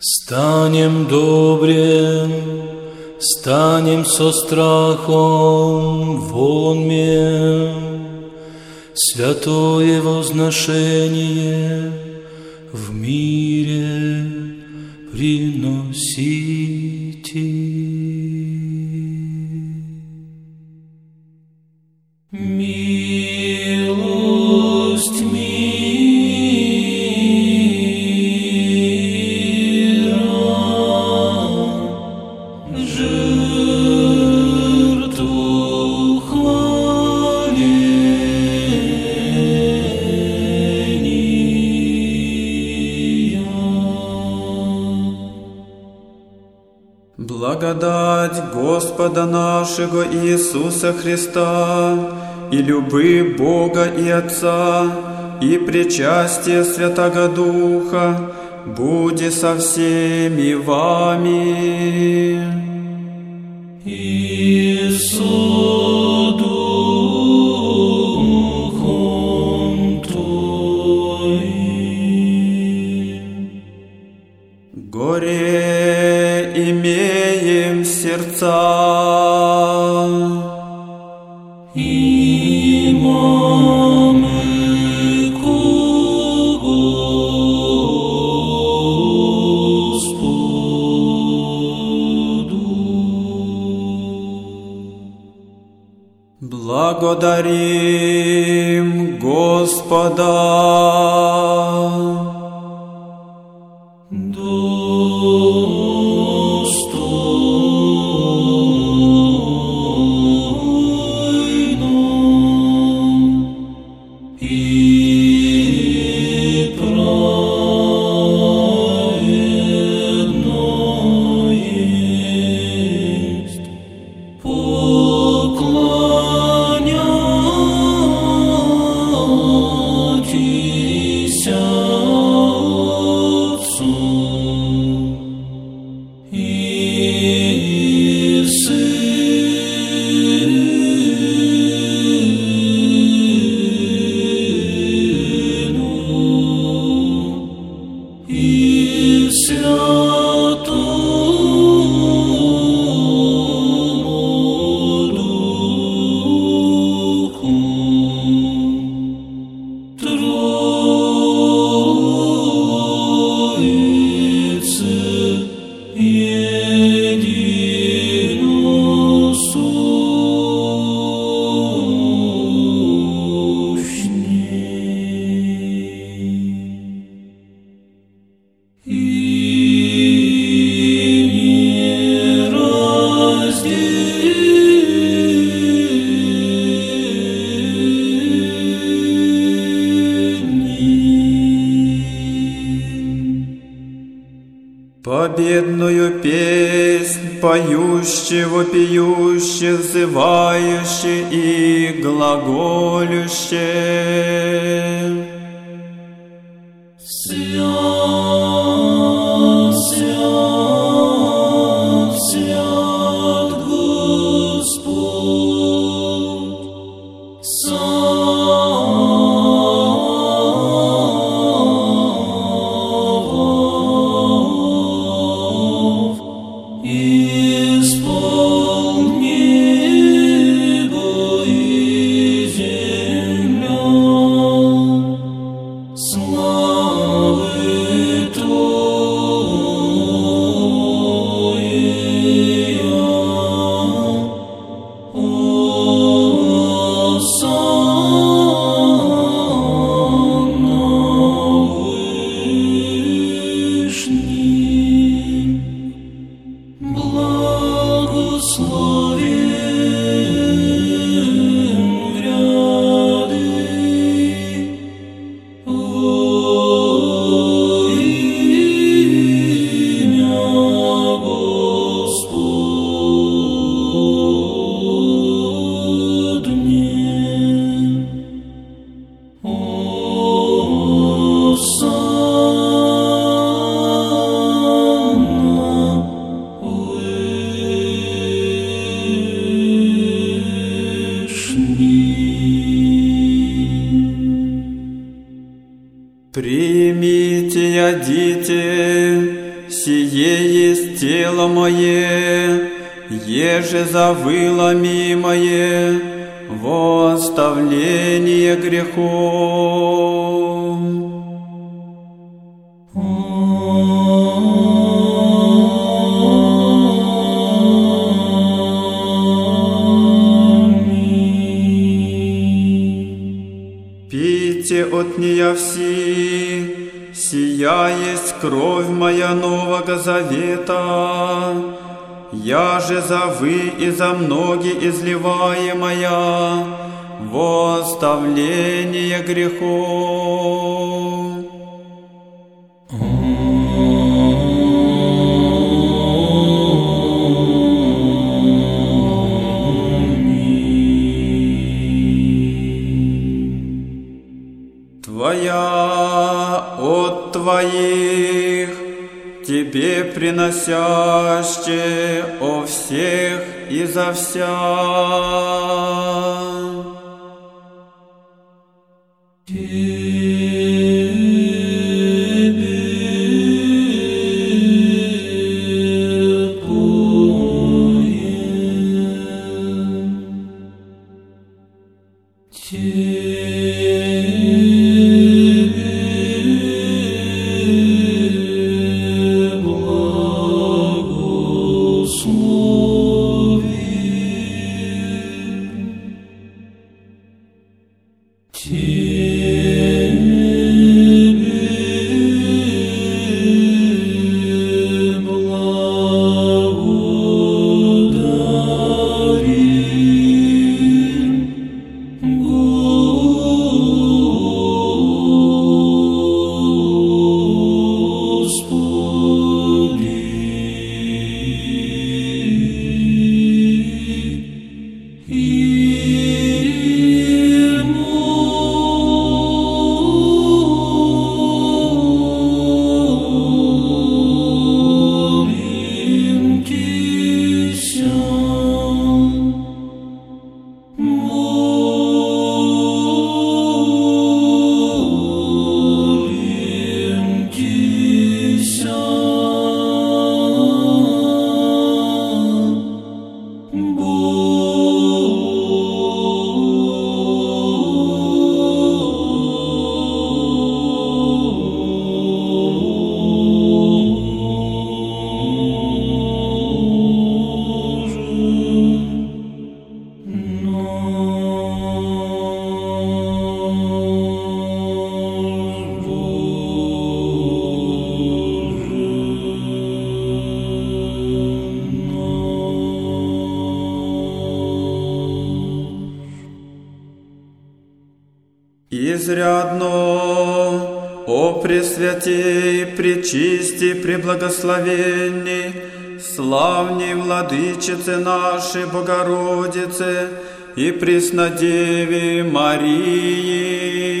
Станем добрым, станем со страхом вонмем, Святое возношение в мире приносите. Благодать Господа нашего Иисуса Христа и любы Бога и Отца и причастие Святого Духа буде со всеми вами. И благодарим Господа. Победную песнь поющие, вопиющие, взывающие и глаголющие. Есть тело мое, еже завыло мимое, во оставление грехов. Пейте от нее все, сия есть кровь моя нового завета, я же за вы и за многие изливаемая во оставление грехов. Тебе приносяще о всех и за вся. Изрядно, о Пресвятей, Пречисти, Преблагословенни, славней Владычице нашей Богородице и Преснодеве Марии,